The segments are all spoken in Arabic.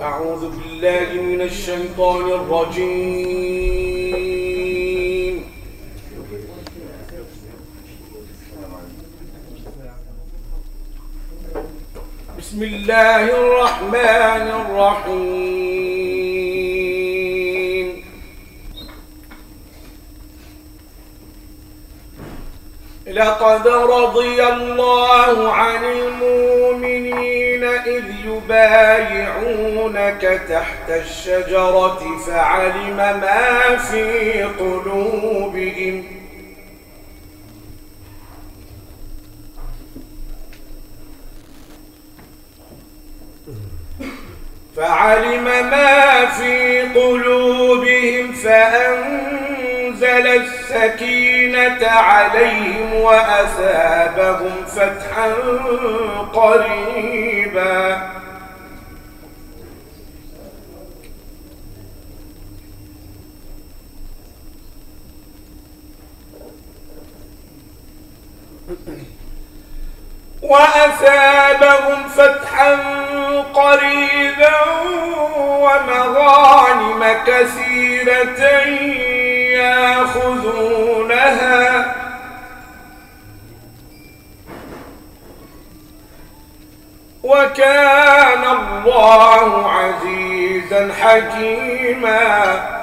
أعوذ بالله من الشيطان الرجيم. بسم الله الرحمن الرحيم. لقد رضي الله عن المؤمنين إذ يبايعونك تحت الشجرة فعلم ما في قلوبهم. فعلم ما في قلوبهم فأنزل السكينة عليهم وأثابهم فتحا قريبا وأثابهم فتحا قريبا ومغانم كثيرة ياخذونها. وكان الله عزيزا حكيما.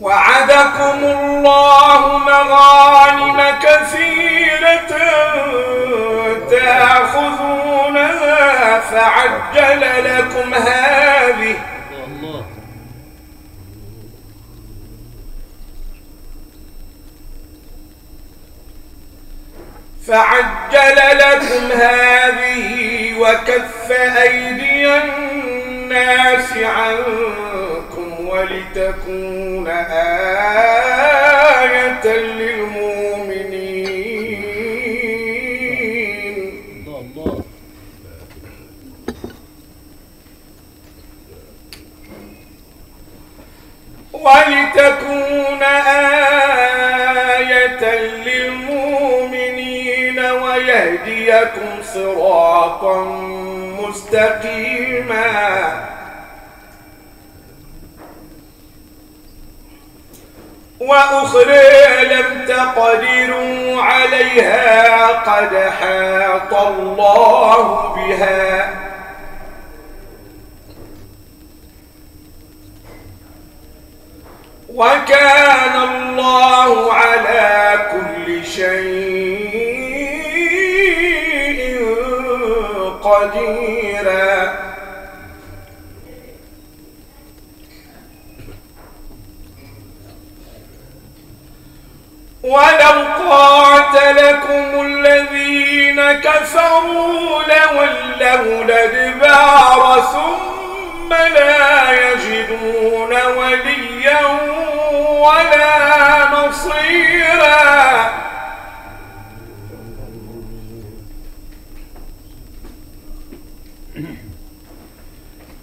وعدكم الله مغانم كثيرة تأخذونها فعجل لكم هذه. فعجل لكم هذه وكف أيدي الناس عنكم ولتكون آية للمؤمنين. ولتكون آية للمؤمنين ويهديكم صراطا مستقيما. وأخرى لم تقدروا عليها قد حاط الله بها. وكان الله على كل شيء قديرا. ولو قاتلكم الذين كفروا لولوا الأدبار ثم لا يجدون وليا ولا نصيرا.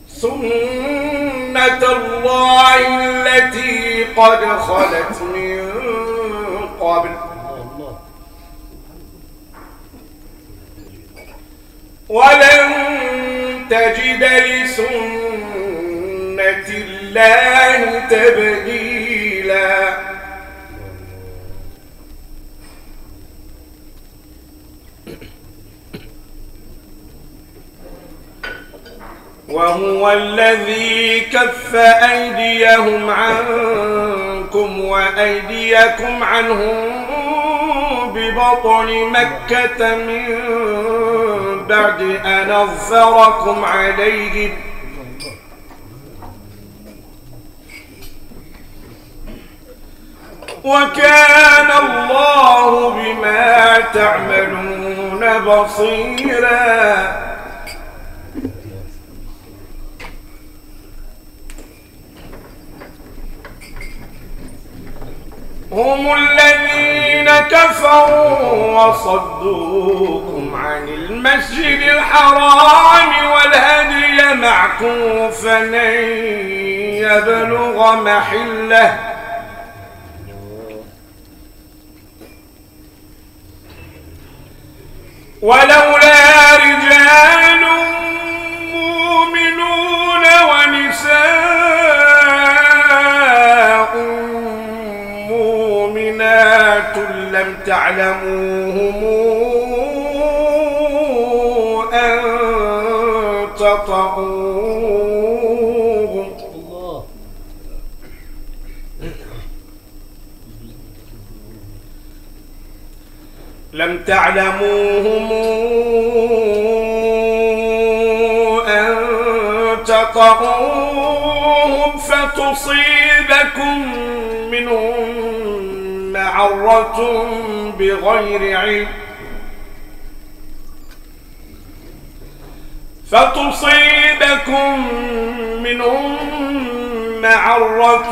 سنة الله التي قد خلت من قبل. ولن تجد لسنة الله تبديلا. وهو الذي كف أيديهم عنكم وأيديكم عنهم ببطن مكة من بعد أن أظفركم عليهم وكان الله بما تعملون بصيرا. هم الذين كفروا وصدوكم عن المسجد الحرام والهدي معكوفا يبلغ محلة. ولولا رجال مؤمنون ونساء مؤمنات لم تعلموهم لم تعلموهم أن تطعوهم فتصيبكم منهم معرة بغير علم. فتصيبكم منهم معرة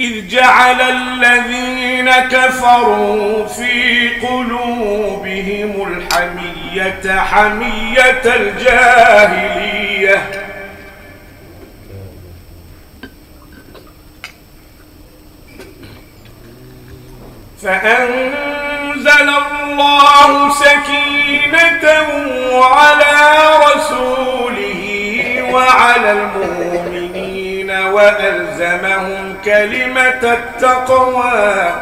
إذ جعل الذين كفروا في قلوبهم الحمية حمية الجاهلية. فأنزل الله سكينته على رسوله وعلى المؤمنين وألزمهم كلمة التقوى.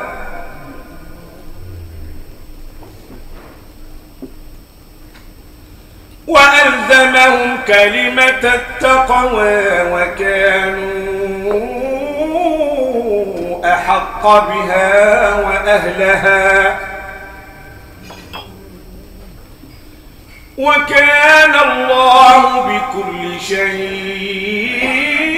وألزمهم كلمة التقوى وكانوا أحق بها وأهلها. وكان الله بكل شيء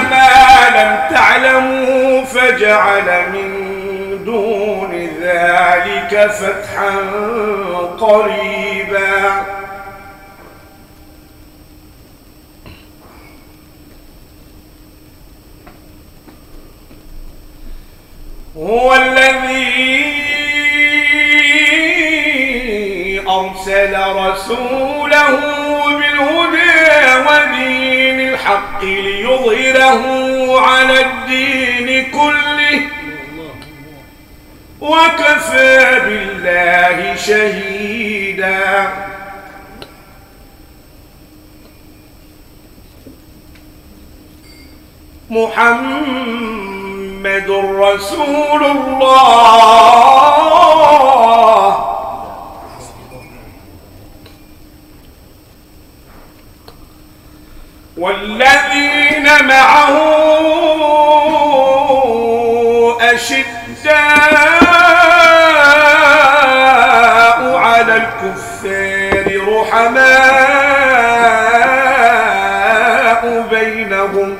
ما لم تعلموا فجعل من دون ذلك فتحا قريبا. هو الذي أرسل رسوله بالهدى ودين الحق ليظهره على الدين كله. وكفى بالله شهيدا. محمد رسول الله. والذين معه أشداء على الكفار رحماء بينهم.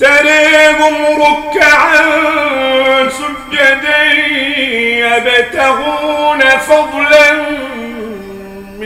تراهم ركعا سجدا يبتغون فضلا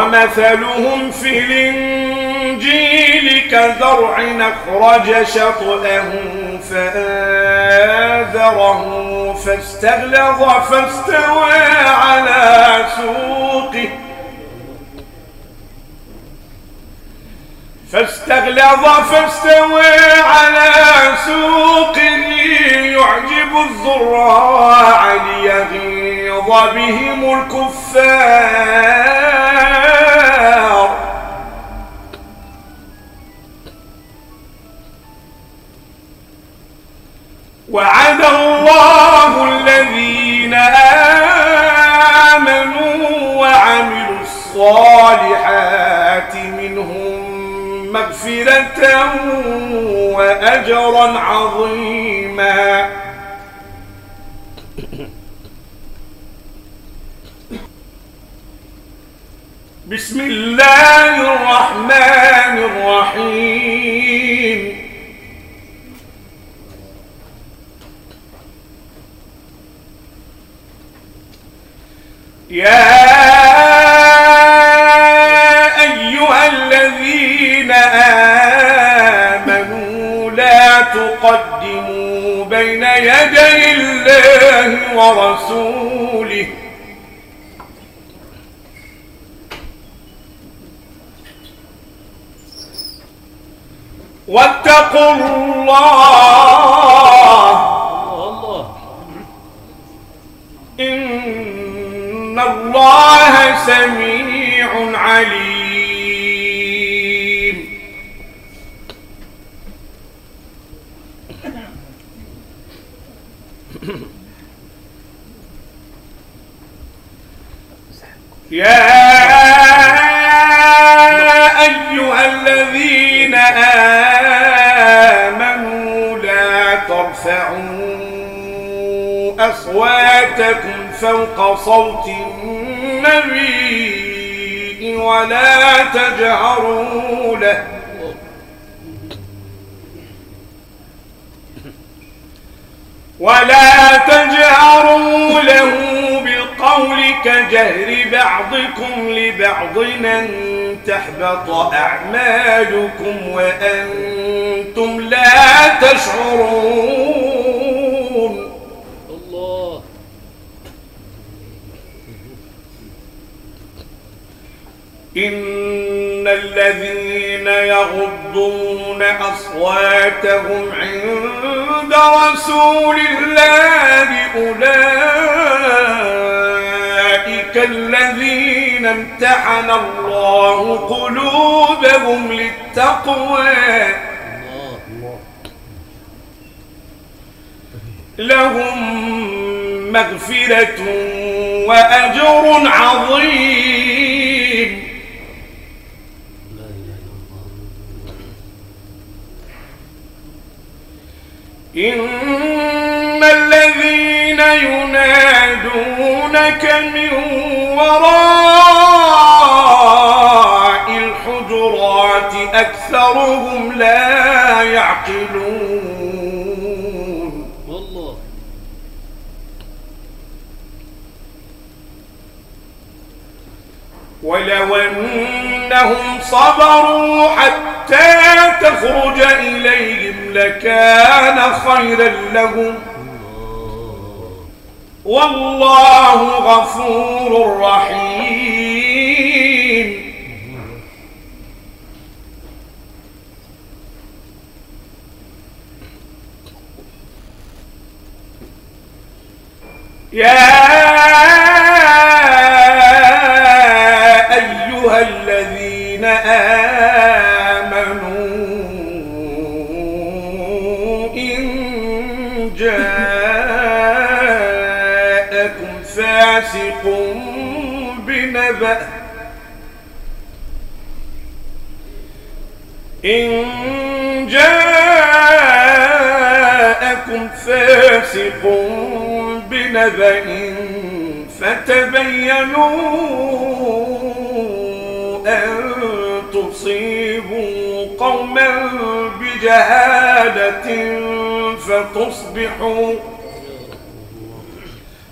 ومثلهم في الإنجيل كزرع أخرج شطأه فآذره فاستغلظ فاستوى على سوقه فاستغلظ فاستوى على سوقه يعجب الزراع ليغيظ بهم الكفار مغفرة وأجرا عظيما. بسم الله الرحمن الرحيم. يا الذين آمنوا لا تقدموا بين يدي الله ورسوله. واتقوا الله. إن الله سميع عليم. يا أيها الذين آمنوا لا ترفعوا أصواتكم فوق صوت النبي ولا تجهروا له. ولا تجهروا له. بالقول كجهر بعضكم لبعض أن تحبط أعمالكم وأنتم لا تشعرون. الله. إن الذين يغضون أصواتهم عند رسول الله أولئك الذين امتحن الله قلوبهم للتقوى. لهم مغفرة وأجر عظيم. إن الذين ينادونك من وراء الحجرات أكثرهم لا يعقلون. والله. ولو أنهم صبروا حتى تخرج إليهم لكان خيرا لهم. والله غفور رحيم. يا فاسق بنبأ. إن جاءكم فاسق بنبأ فتبينوا أن تصيبوا قوما بجهالة فتصبحوا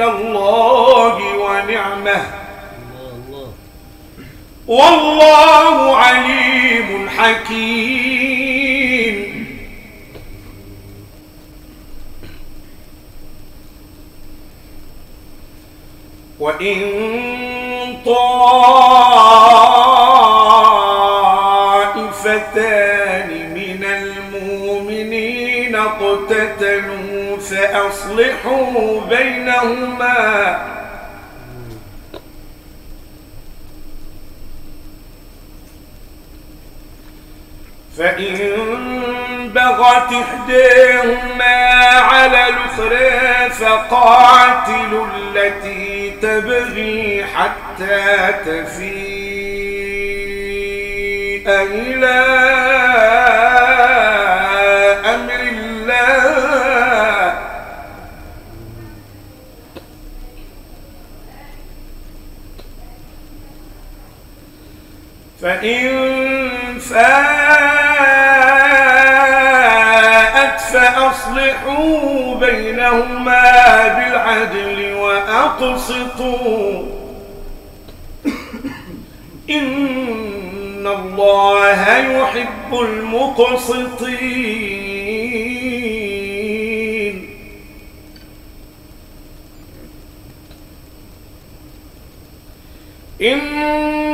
من الله الله والله عليم حكيم. وإن طائفتان من المؤمنين اقتتلوا فأصلحوا بينهما. فإن بغت إحداهما على الأخرى فقاتلوا التي تبغي حتى تفيء إلى أمر الله. فإن فاءت فأصلحوا بينهما بالعدل وأقسطوا. إن الله يحب المقسطين.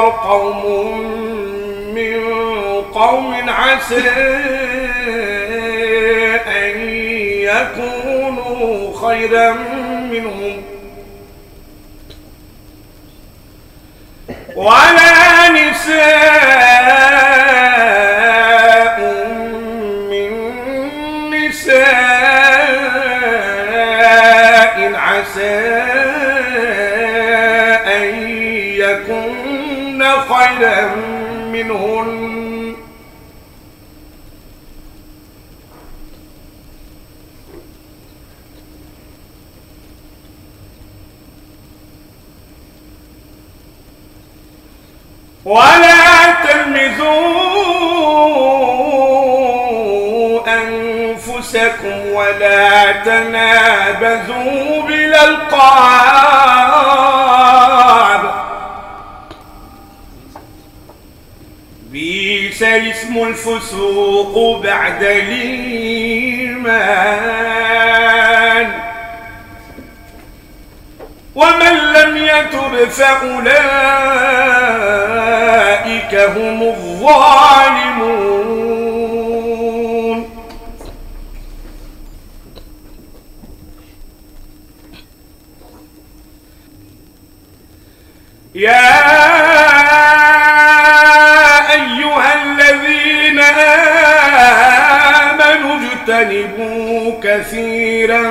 يسخر قوم من قوم عسى أن يكونوا خيرا منهم. ولا نساء من نساء عسى خيرا منهن. ولا تلمزوا أنفسكم ولا تنابزوا بالألقاب. بئس اسم الفسوق بعد الإيمان. ومن لم يتب فأولئك هم الظالمون. يا اجتنبوا كثيرا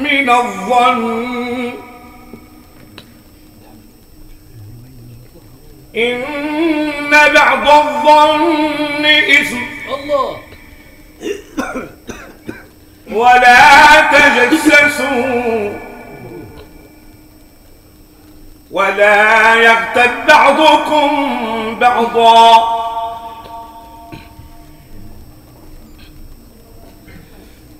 من الظن. إن بعض الظن إثم. الله. ولا تجسسوا. ولا يغتب بعضكم بعضا.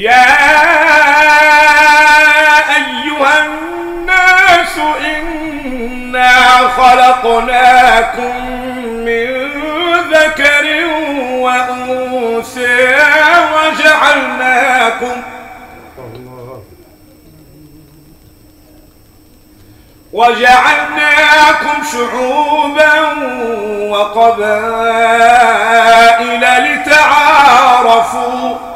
يا أيها الناس إنا خلقناكم من ذكر وأنثى وجعلناكم وجعلناكم شعوبا وقبائل لتعارفوا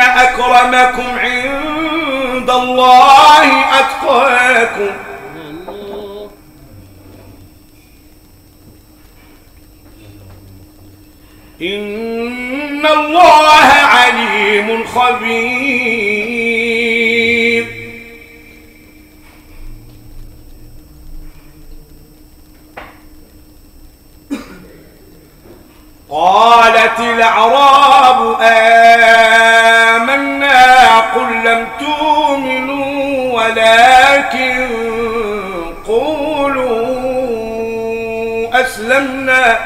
أكرمكم عند الله أتقاكم إن الله عليم خبير قالت الأعراب آمنا قل لم تؤمنوا ولكن قولوا أسلمنا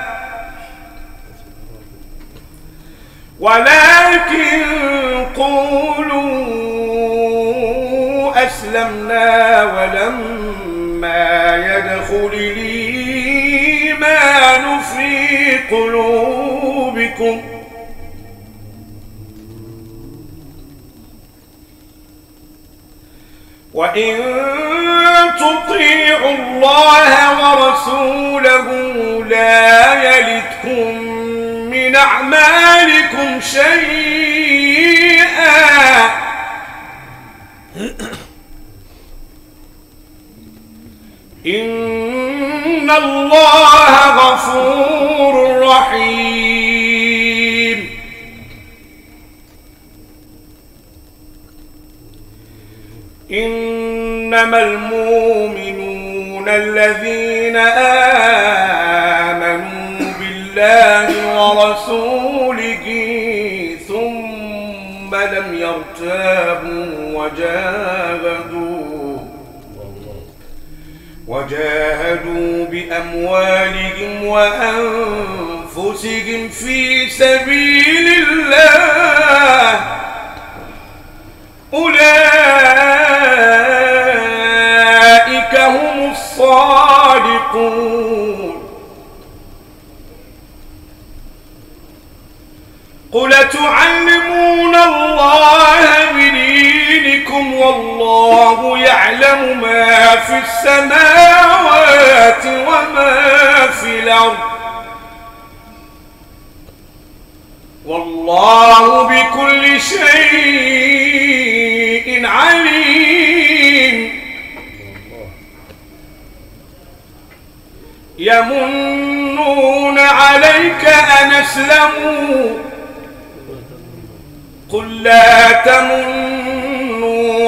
ولكن قولوا أسلمنا ولما يدخل في قلوبكم. وإن تطيعوا الله ورسوله لا يلدكم من أعمالكم شيئا. إن الله غفور رحيم. إنما المؤمنون الذين آمنوا بالله ورسوله ثم لم يرتابوا وجاهدوا وجاهدوا بأموالهم وأنفسهم في سبيل الله. أولئك هم الصادقون. قل تعلمون الله والله يعلم ما في السماوات وما في الأرض. والله بكل شيء عليم. يمنون عليك أن أسلموا. قل لا تمنوا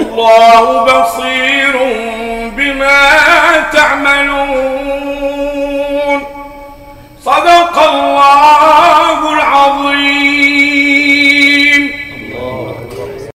والله بصير بما تعملون. صدق الله العظيم.